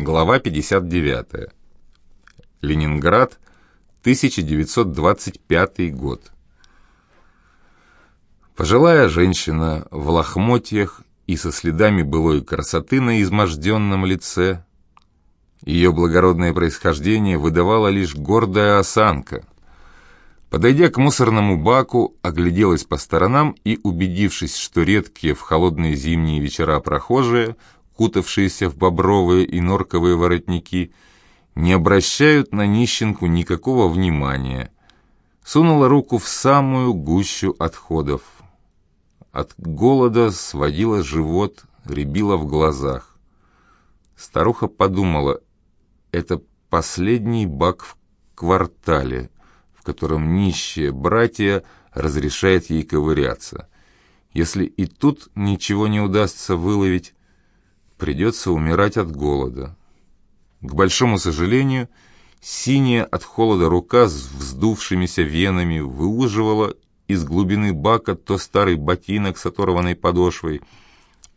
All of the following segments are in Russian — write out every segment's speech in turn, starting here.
Глава 59. Ленинград, 1925 год. Пожилая женщина в лохмотьях и со следами былой красоты на изможденном лице. Ее благородное происхождение выдавала лишь гордая осанка. Подойдя к мусорному баку, огляделась по сторонам и, убедившись, что редкие в холодные зимние вечера прохожие, кутавшиеся в бобровые и норковые воротники, не обращают на нищенку никакого внимания, сунула руку в самую гущу отходов. От голода сводила живот, рябила в глазах. Старуха подумала, это последний бак в квартале, в котором нищие братья разрешает ей ковыряться. Если и тут ничего не удастся выловить, придется умирать от голода. К большому сожалению, синяя от холода рука с вздувшимися венами выуживала из глубины бака то старый ботинок с оторванной подошвой,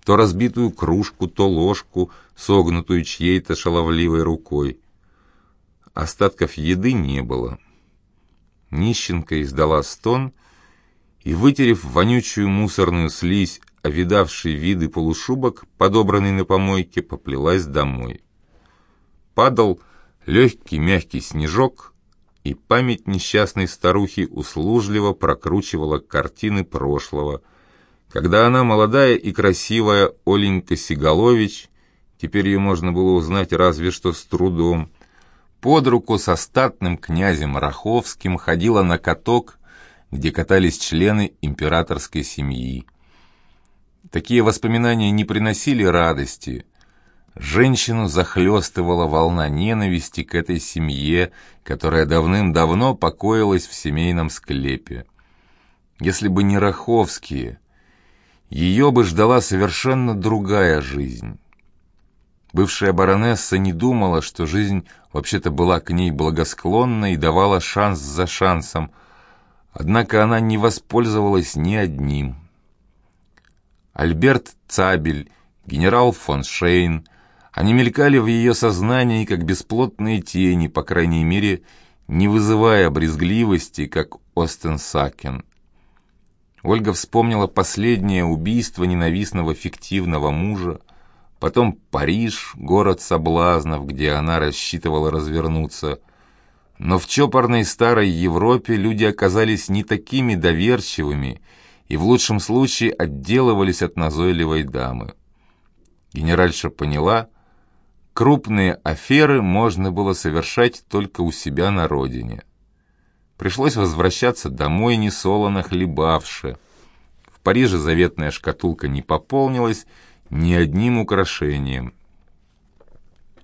то разбитую кружку, то ложку, согнутую чьей-то шаловливой рукой. Остатков еды не было. Нищенка издала стон и, вытерев вонючую мусорную слизь, овидавший виды полушубок, подобранный на помойке, поплелась домой. Падал легкий мягкий снежок — и память несчастной старухи услужливо прокручивала картины прошлого, когда она, молодая и красивая Оленька Сигалович, теперь ее можно было узнать разве что с трудом, под руку со статным князем Раховским ходила на каток, где катались члены императорской семьи. Такие воспоминания не приносили радости, Женщину захлестывала волна ненависти к этой семье, которая давным-давно покоилась в семейном склепе. Если бы не Раховские, ее бы ждала совершенно другая жизнь. Бывшая баронесса не думала, что жизнь вообще-то была к ней благосклонна и давала шанс за шансом, однако она не воспользовалась ни одним. Альберт Цабель, генерал фон Шейн, они мелькали в ее сознании, как бесплотные тени, по крайней мере, не вызывая брезгливости, как Остен Сакен. Ольга вспомнила последнее убийство ненавистного фиктивного мужа, потом Париж, город соблазнов, где она рассчитывала развернуться. Но в чопорной старой Европе люди оказались не такими доверчивыми и в лучшем случае отделывались от назойливой дамы. Генеральша поняла, Крупные аферы можно было совершать только у себя на родине. Пришлось возвращаться домой несолоно хлебавши. В Париже заветная шкатулка не пополнилась ни одним украшением.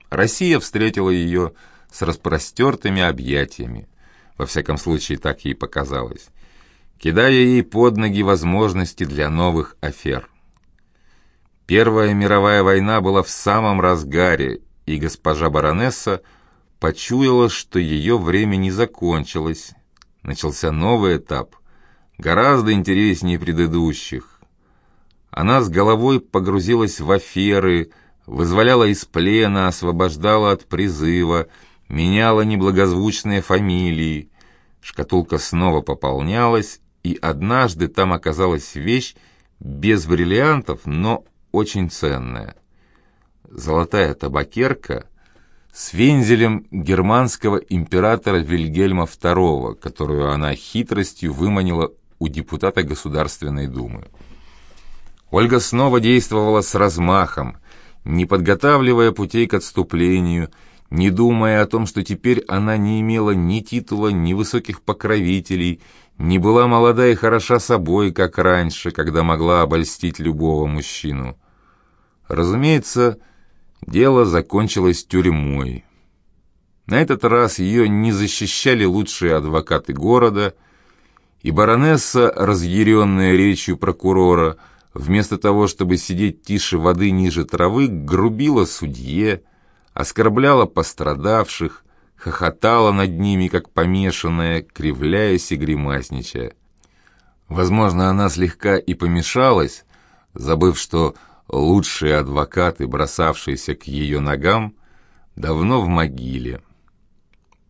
Россия встретила ее с распростертыми объятиями. Во всяком случае, так ей показалось, кидая ей под ноги возможности для новых афер. Первая мировая война была в самом разгаре, и госпожа баронесса почуяла, что ее время не закончилось. Начался новый этап, гораздо интереснее предыдущих. Она с головой погрузилась в аферы, вызволяла из плена, освобождала от призыва, меняла неблагозвучные фамилии. Шкатулка снова пополнялась, и однажды там оказалась вещь без бриллиантов, но очень ценная. Золотая табакерка с вензелем германского императора Вильгельма II, которую она хитростью выманила у депутата Государственной Думы. Ольга снова действовала с размахом, не подготавливая путей к отступлению, не думая о том, что теперь она не имела ни титула, ни высоких покровителей, не была молода и хороша собой, как раньше, когда могла обольстить любого мужчину. Разумеется, дело закончилось тюрьмой. На этот раз ее не защищали лучшие адвокаты города, и баронесса, разъяренная речью прокурора, вместо того, чтобы сидеть тише воды ниже травы, грубила судье, оскорбляла пострадавших, хохотала над ними, как помешанная, кривляясь и гримасничая. Возможно, она слегка и помешалась, забыв, что лучшие адвокаты, бросавшиеся к ее ногам, давно в могиле.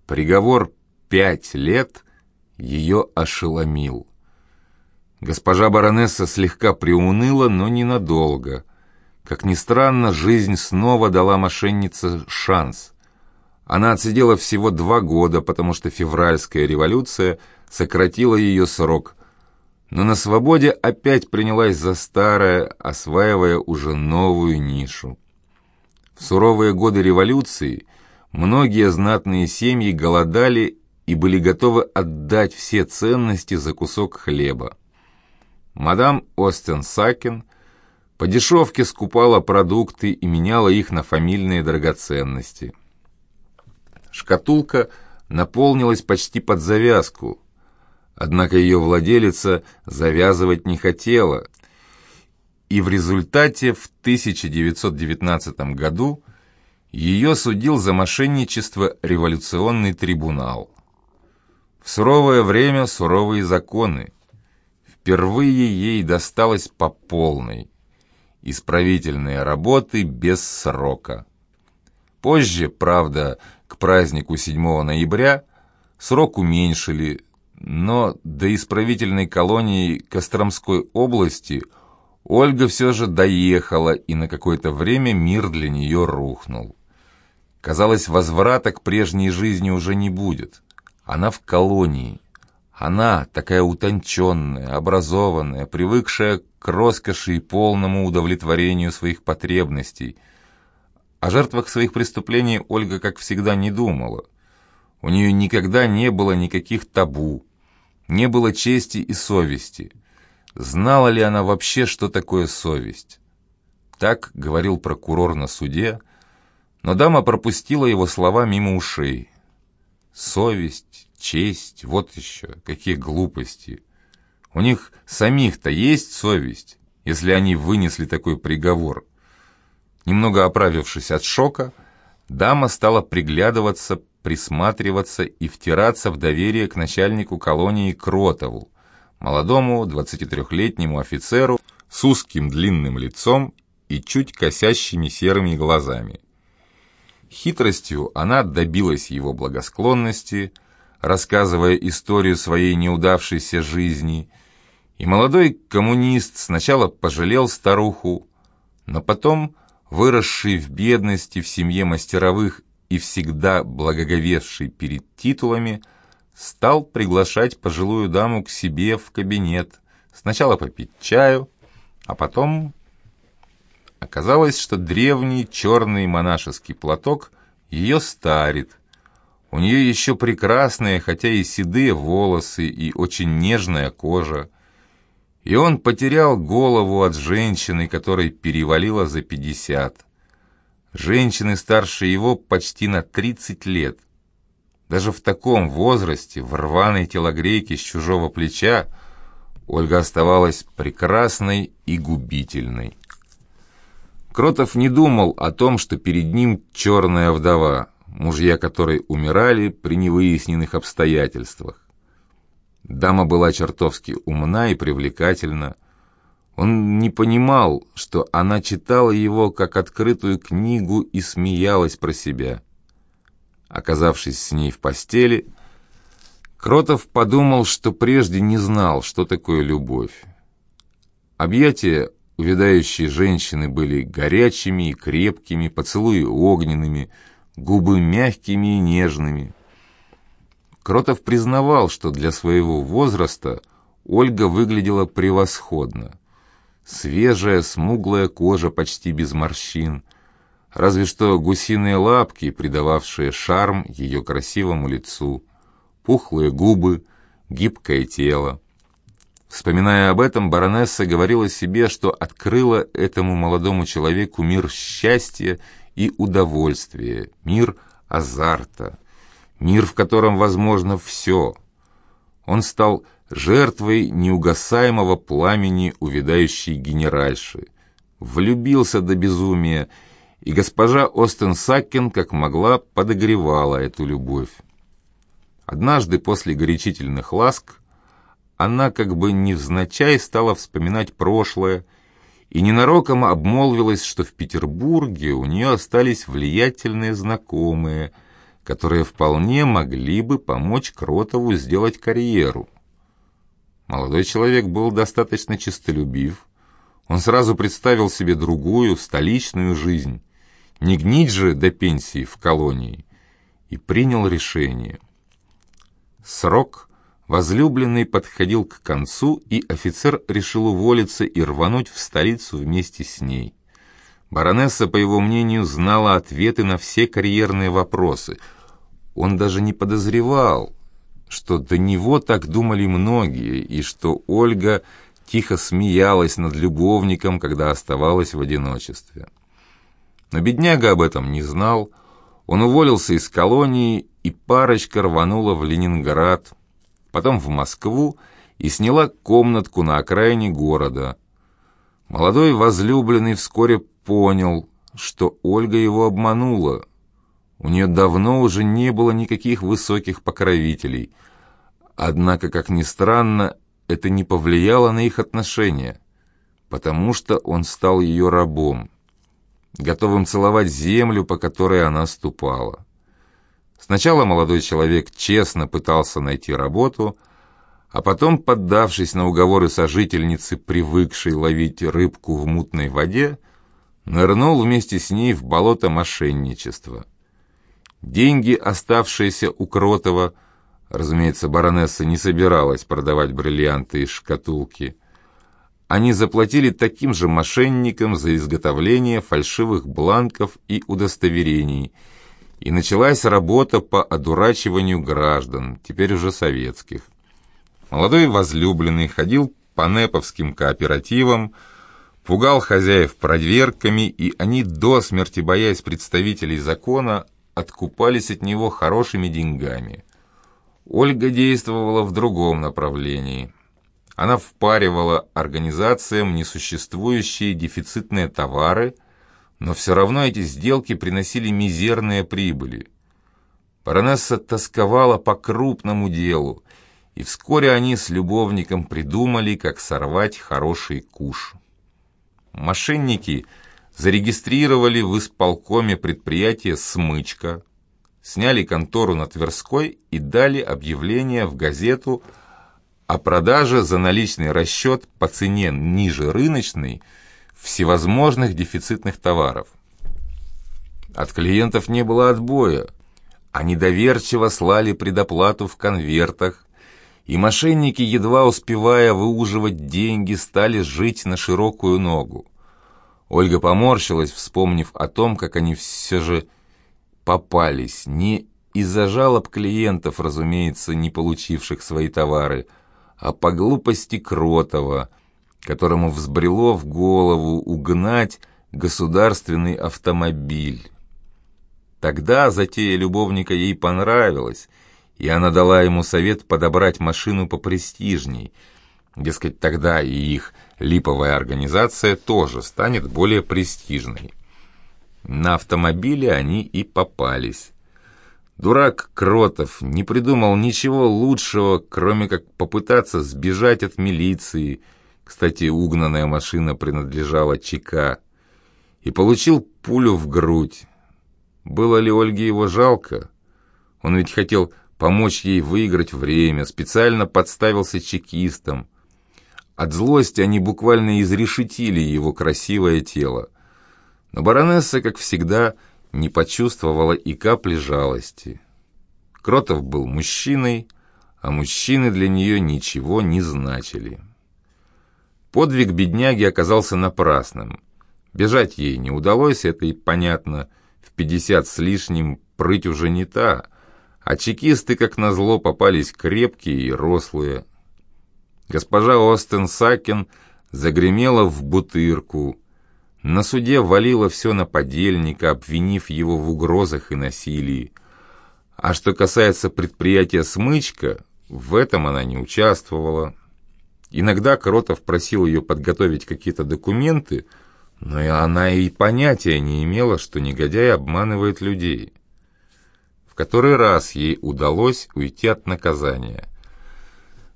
Приговор пять лет ее ошеломил. Госпожа баронесса слегка приуныла, но ненадолго. Как ни странно, жизнь снова дала мошеннице шанс. Она отсидела всего два года, потому что февральская революция сократила ее срок, но на свободе опять принялась за старое, осваивая уже новую нишу. В суровые годы революции многие знатные семьи голодали и были готовы отдать все ценности за кусок хлеба. Мадам Остен Сакен по дешевке скупала продукты и меняла их на фамильные драгоценности. Шкатулка наполнилась почти под завязку, однако ее владелица завязывать не хотела, и в результате в 1919 году ее судил за мошенничество революционный трибунал. В суровое время суровые законы. Впервые ей досталось по полной. Исправительные работы без срока. Позже, правда, к празднику 7 ноября срок уменьшили, но до исправительной колонии Костромской области Ольга все же доехала, и на какое-то время мир для нее рухнул. Казалось, возврата к прежней жизни уже не будет. Она в колонии. Она, такая утонченная, образованная, привыкшая к роскоши и полному удовлетворению своих потребностей. О жертвах своих преступлений Ольга, как всегда, не думала. У нее никогда не было никаких табу, не было чести и совести. Знала ли она вообще, что такое совесть? Так говорил прокурор на суде, но дама пропустила его слова мимо ушей. Совесть, честь, вот еще, какие глупости. У них самих-то есть совесть, если они вынесли такой приговор. Немного оправившись от шока, дама стала приглядываться, присматриваться и втираться в доверие к начальнику колонии Кротову, молодому 23-летнему офицеру с узким длинным лицом и чуть косящими серыми глазами. Хитростью она добилась его благосклонности, рассказывая историю своей неудавшейся жизни, и молодой коммунист сначала пожалел старуху, но потом, выросший в бедности в семье мастеровых и всегда благоговевший перед титулами, стал приглашать пожилую даму к себе в кабинет, сначала попить чаю, а потом Оказалось, что древний черный монашеский платок ее старит. У нее еще прекрасные, хотя и седые волосы и очень нежная кожа. И он потерял голову от женщины, которой перевалило за пятьдесят. Женщины старше его почти на тридцать лет. Даже в таком возрасте, в рваной телогрейке с чужого плеча, Ольга оставалась прекрасной и губительной. Кротов не думал о том, что перед ним черная вдова, мужья которой умирали при невыясненных обстоятельствах. Дама была чертовски умна и привлекательна. Он не понимал, что она читала его как открытую книгу и смеялась про себя. Оказавшись с ней в постели, Кротов подумал, что прежде не знал, что такое любовь. Объятия Увядающие женщины были горячими и крепкими, поцелуи огненными, губы мягкими и нежными. Кротов признавал, что для своего возраста Ольга выглядела превосходно. Свежая, смуглая кожа почти без морщин, разве что гусиные лапки, придававшие шарм ее красивому лицу, пухлые губы, гибкое тело. Вспоминая об этом, баронесса говорила себе, что открыла этому молодому человеку мир счастья и удовольствия, мир азарта, мир, в котором возможно все. Он стал жертвой неугасаемого пламени увядающей генеральши, влюбился до безумия, и госпожа Остен Саккен, как могла, подогревала эту любовь. Однажды после горячительных ласк она как бы невзначай стала вспоминать прошлое и ненароком обмолвилась, что в Петербурге у нее остались влиятельные знакомые, которые вполне могли бы помочь Кротову сделать карьеру. Молодой человек был достаточно честолюбив. Он сразу представил себе другую, столичную жизнь, не гнить же до пенсии в колонии, и принял решение. Срок возлюбленный подходил к концу, и офицер решил уволиться и рвануть в столицу вместе с ней. Баронесса, по его мнению, знала ответы на все карьерные вопросы. Он даже не подозревал, что до него так думали многие, и что Ольга тихо смеялась над любовником, когда оставалась в одиночестве. Но бедняга об этом не знал. Он уволился из колонии, и парочка рванула в Ленинград, потом в Москву и сняла комнатку на окраине города. Молодой возлюбленный вскоре понял, что Ольга его обманула. У нее давно уже не было никаких высоких покровителей. Однако, как ни странно, это не повлияло на их отношения, потому что он стал ее рабом готовым целовать землю, по которой она ступала. Сначала молодой человек честно пытался найти работу, а потом, поддавшись на уговоры сожительницы, привыкшей ловить рыбку в мутной воде, нырнул вместе с ней в болото мошенничества. Деньги, оставшиеся у Кротова, разумеется, баронесса не собиралась продавать бриллианты из шкатулки – они заплатили таким же мошенникам за изготовление фальшивых бланков и удостоверений, и началась работа по одурачиванию граждан, теперь уже советских. Молодой возлюбленный ходил по неповским кооперативам, пугал хозяев продверками, и они, до смерти боясь представителей закона, откупались от него хорошими деньгами. Ольга действовала в другом направлении – она впаривала организациям несуществующие дефицитные товары, но все равно эти сделки приносили мизерные прибыли. Баронесса тосковала по крупному делу, и вскоре они с любовником придумали, как сорвать хороший куш. Мошенники зарегистрировали в исполкоме предприятие «Смычка», сняли контору на Тверской и дали объявление в газету о продаже за наличный расчет по цене ниже рыночной всевозможных дефицитных товаров. От клиентов не было отбоя. Они доверчиво слали предоплату в конвертах, и мошенники, едва успевая выуживать деньги, стали жить на широкую ногу. Ольга поморщилась, вспомнив о том, как они все же попались, не из-за жалоб клиентов, разумеется, не получивших свои товары, а по глупости Кротова, которому взбрело в голову угнать государственный автомобиль. Тогда затея любовника ей понравилась, и она дала ему совет подобрать машину попрестижней. Дескать, тогда и их липовая организация тоже станет более престижной. На автомобиле они и попались. Дурак Кротов не придумал ничего лучшего, кроме как попытаться сбежать от милиции. Кстати, угнанная машина принадлежала ЧК. И получил пулю в грудь. Было ли Ольге его жалко? Он ведь хотел помочь ей выиграть время, специально подставился чекистам. От злости они буквально изрешетили его красивое тело. Но баронесса, как всегда, не почувствовала и капли жалости. Кротов был мужчиной, а мужчины для нее ничего не значили. Подвиг бедняги оказался напрасным. Бежать ей не удалось, это и понятно. В пятьдесят с лишним прыть уже не та, а чекисты, как назло, попались крепкие и рослые. Госпожа Остен Сакин загремела в бутырку, на суде валила все на подельника, обвинив его в угрозах и насилии. А что касается предприятия «Смычка», в этом она не участвовала. Иногда Кротов просил ее подготовить какие-то документы, но и она и понятия не имела, что негодяй обманывает людей. В который раз ей удалось уйти от наказания.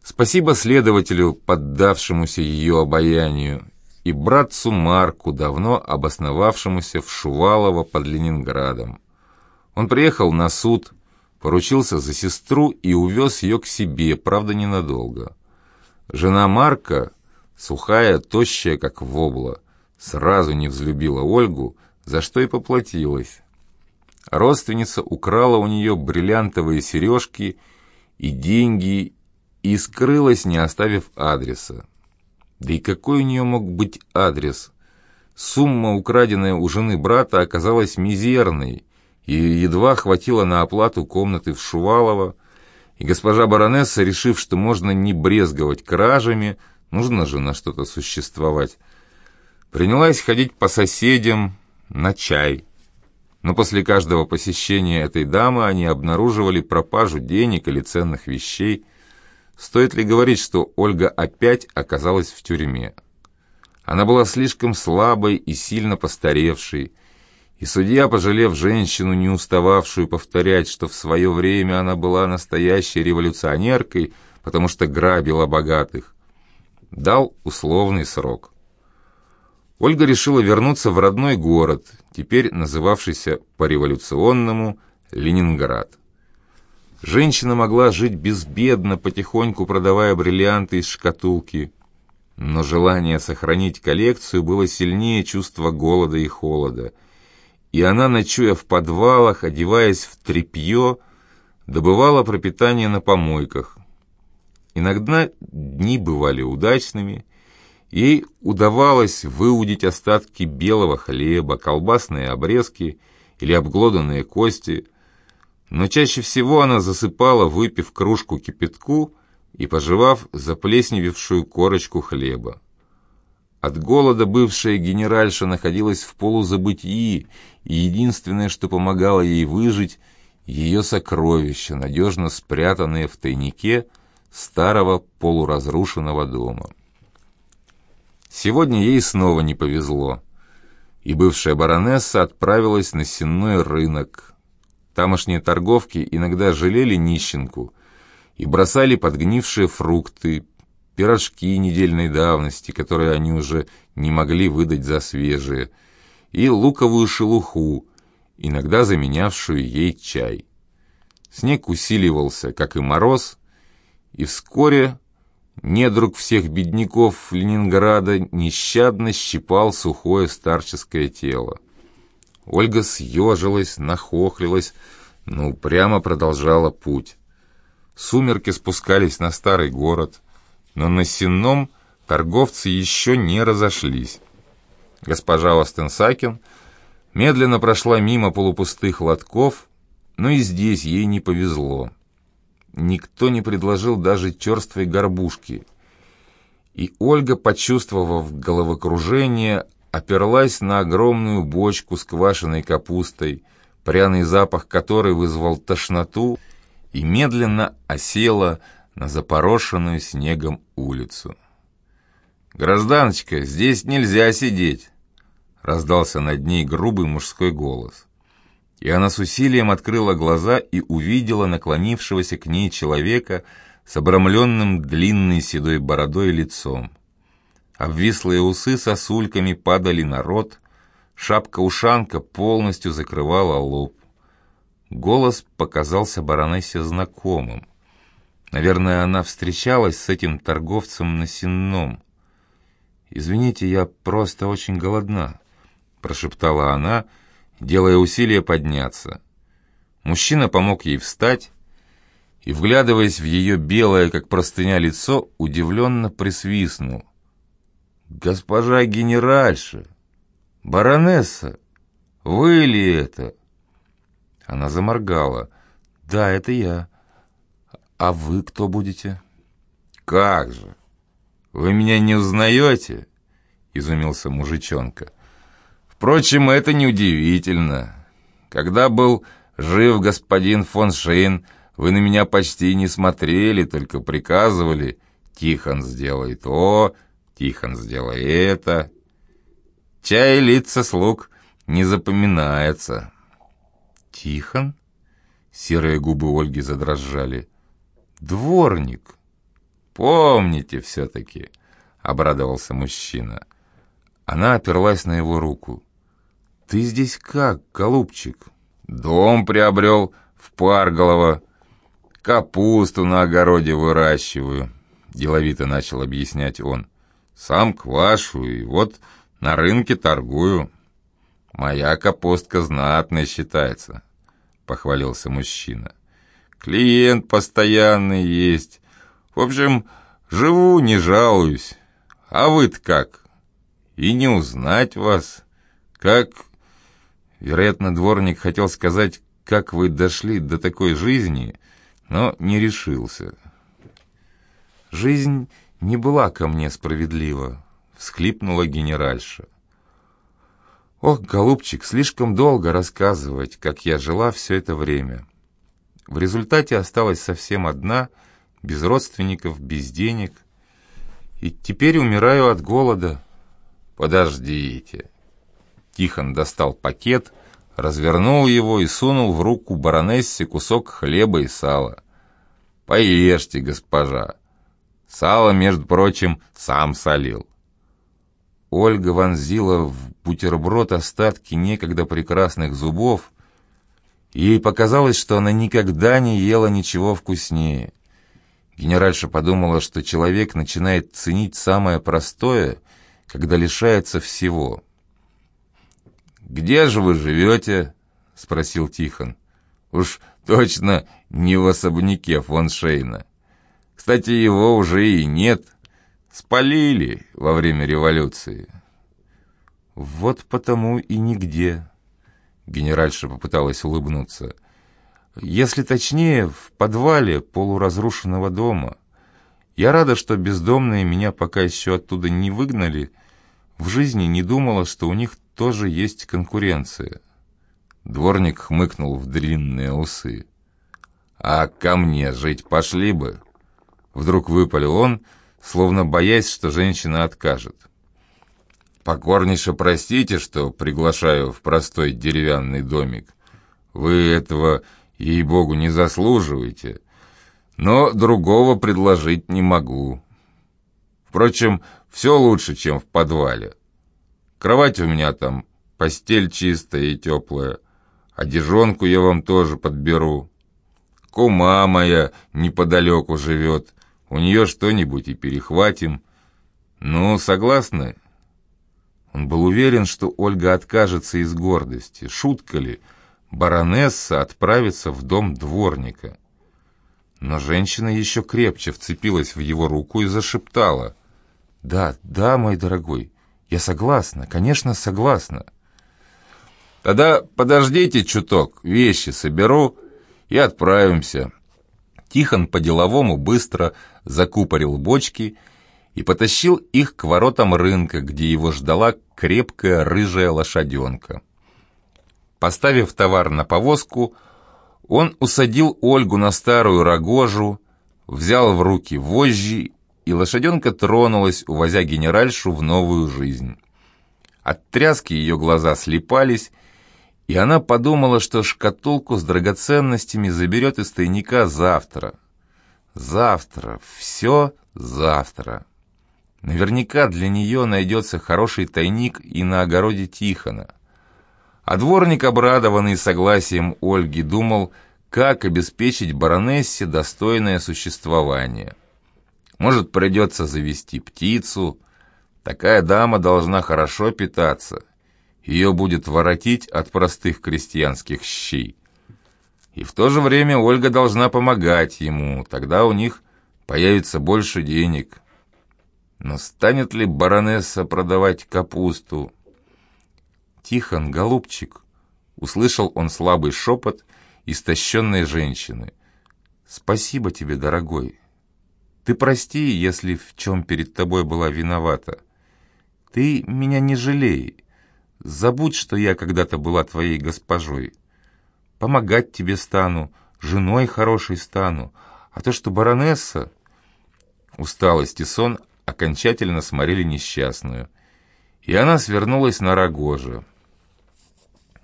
Спасибо следователю, поддавшемуся ее обаянию, и братцу Марку, давно обосновавшемуся в Шувалово под Ленинградом. Он приехал на суд, поручился за сестру и увез ее к себе, правда, ненадолго. Жена Марка, сухая, тощая, как вобла, сразу не взлюбила Ольгу, за что и поплатилась. Родственница украла у нее бриллиантовые сережки и деньги и скрылась, не оставив адреса. Да и какой у нее мог быть адрес? Сумма, украденная у жены брата, оказалась мизерной, и едва хватило на оплату комнаты в Шувалово, и госпожа баронесса, решив, что можно не брезговать кражами, нужно же на что-то существовать, принялась ходить по соседям на чай. Но после каждого посещения этой дамы они обнаруживали пропажу денег или ценных вещей. Стоит ли говорить, что Ольга опять оказалась в тюрьме? Она была слишком слабой и сильно постаревшей, и судья, пожалев женщину, не устававшую повторять, что в свое время она была настоящей революционеркой, потому что грабила богатых, дал условный срок. Ольга решила вернуться в родной город, теперь называвшийся по-революционному Ленинград. Женщина могла жить безбедно, потихоньку продавая бриллианты из шкатулки, но желание сохранить коллекцию было сильнее чувства голода и холода – и она, ночуя в подвалах, одеваясь в тряпье, добывала пропитание на помойках. Иногда дни бывали удачными, ей удавалось выудить остатки белого хлеба, колбасные обрезки или обглоданные кости, но чаще всего она засыпала, выпив кружку кипятку и пожевав заплесневевшую корочку хлеба. От голода бывшая генеральша находилась в полузабытии, и единственное, что помогало ей выжить, ее сокровища, надежно спрятанные в тайнике старого полуразрушенного дома. Сегодня ей снова не повезло, и бывшая баронесса отправилась на сенной рынок. Тамошние торговки иногда жалели нищенку и бросали подгнившие фрукты, пирожки недельной давности, которые они уже не могли выдать за свежие, и луковую шелуху, иногда заменявшую ей чай. Снег усиливался, как и мороз, и вскоре недруг всех бедняков Ленинграда нещадно щипал сухое старческое тело. Ольга съежилась, нахохлилась, но упрямо продолжала путь. Сумерки спускались на старый город — но на Сенном торговцы еще не разошлись. Госпожа Остенсакин медленно прошла мимо полупустых лотков, но и здесь ей не повезло. Никто не предложил даже черствой горбушки. И Ольга, почувствовав головокружение, оперлась на огромную бочку с квашеной капустой, пряный запах которой вызвал тошноту, и медленно осела на запорошенную снегом улицу. «Гражданочка, здесь нельзя сидеть!» Раздался над ней грубый мужской голос. И она с усилием открыла глаза и увидела наклонившегося к ней человека с обрамленным длинной седой бородой лицом. Обвислые усы сосульками падали на рот, шапка-ушанка полностью закрывала лоб. Голос показался баронессе знакомым. Наверное, она встречалась с этим торговцем на сенном. «Извините, я просто очень голодна», — прошептала она, делая усилие подняться. Мужчина помог ей встать и, вглядываясь в ее белое, как простыня, лицо, удивленно присвистнул. «Госпожа генеральша! Баронесса! Вы ли это?» Она заморгала. «Да, это я». «А вы кто будете?» «Как же! Вы меня не узнаете?» — изумился мужичонка. «Впрочем, это неудивительно. Когда был жив господин фон Шейн, вы на меня почти не смотрели, только приказывали «Тихон, сделай то, Тихон, сделай это». Чай лица слуг не запоминается». «Тихон?» Серые губы Ольги задрожали. «Дворник!» «Помните все-таки!» — обрадовался мужчина. Она оперлась на его руку. «Ты здесь как, голубчик?» «Дом приобрел в Парголово. Капусту на огороде выращиваю», — деловито начал объяснять он. «Сам квашу и вот на рынке торгую. Моя капустка знатная считается», — похвалился мужчина. «Клиент постоянный есть. В общем, живу, не жалуюсь. А вы-то как? И не узнать вас. Как...» Вероятно, дворник хотел сказать, как вы дошли до такой жизни, но не решился. «Жизнь не была ко мне справедлива», — всхлипнула генеральша. «Ох, голубчик, слишком долго рассказывать, как я жила все это время. В результате осталась совсем одна, без родственников, без денег. И теперь умираю от голода». «Подождите». Тихон достал пакет, развернул его и сунул в руку баронессе кусок хлеба и сала. «Поешьте, госпожа. Сало, между прочим, сам солил». Ольга вонзила в бутерброд остатки некогда прекрасных зубов. Ей показалось, что она никогда не ела ничего вкуснее. Генеральша подумала, что человек начинает ценить самое простое, когда лишается всего — «Где же вы живете?» — спросил Тихон. «Уж точно не в особняке фон Шейна. Кстати, его уже и нет. Спалили во время революции». «Вот потому и нигде», — генеральша попыталась улыбнуться. «Если точнее, в подвале полуразрушенного дома. Я рада, что бездомные меня пока еще оттуда не выгнали. В жизни не думала, что у них тоже есть конкуренция. Дворник хмыкнул в длинные усы. «А ко мне жить пошли бы?» Вдруг выпалил он, словно боясь, что женщина откажет. «Покорнейше простите, что приглашаю в простой деревянный домик. Вы этого, ей-богу, не заслуживаете, но другого предложить не могу. Впрочем, все лучше, чем в подвале. Кровать у меня там, постель чистая и теплая. Одежонку я вам тоже подберу. Кума моя неподалеку живет. У нее что-нибудь и перехватим. Ну, согласны?» Он был уверен, что Ольга откажется из гордости. Шутка ли? Баронесса отправится в дом дворника. Но женщина еще крепче вцепилась в его руку и зашептала. «Да, да, мой дорогой, я согласна, конечно, согласна. Тогда подождите чуток, вещи соберу и отправимся. Тихон по-деловому быстро закупорил бочки и потащил их к воротам рынка, где его ждала крепкая рыжая лошаденка. Поставив товар на повозку, он усадил Ольгу на старую рогожу, взял в руки вожжи и лошаденка тронулась, увозя генеральшу в новую жизнь. От тряски ее глаза слепались, и она подумала, что шкатулку с драгоценностями заберет из тайника завтра. Завтра, все завтра. Наверняка для нее найдется хороший тайник и на огороде Тихона. А дворник, обрадованный согласием Ольги, думал, как обеспечить баронессе достойное существование. Может, придется завести птицу. Такая дама должна хорошо питаться. Ее будет воротить от простых крестьянских щей. И в то же время Ольга должна помогать ему, тогда у них появится больше денег. Но станет ли баронесса продавать капусту? «Тихон, голубчик!» — услышал он слабый шепот истощенной женщины. «Спасибо тебе, дорогой!» Ты прости, если в чем перед тобой была виновата. Ты меня не жалей. Забудь, что я когда-то была твоей госпожой. Помогать тебе стану, женой хорошей стану. А то, что баронесса...» Усталость и сон окончательно сморили несчастную, и она свернулась на рогоже.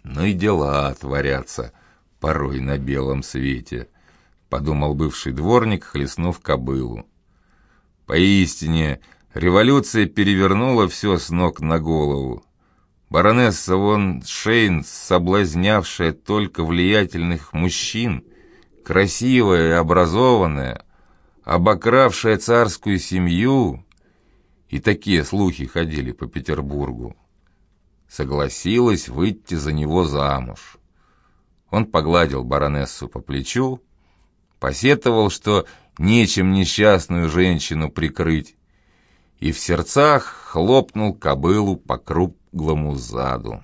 «Ну и дела творятся порой на белом свете», — подумал бывший дворник, хлестнув кобылу. Поистине, Революция перевернула все с ног на голову. Баронесса Вон Шейн, соблазнявшая только влиятельных мужчин, красивая и образованная, обокравшая царскую семью, и такие слухи ходили по Петербургу, согласилась выйти за него замуж. Он погладил баронессу по плечу, посетовал, что нечем несчастную женщину прикрыть, и в сердцах хлопнул кобылу по круглому glamuzado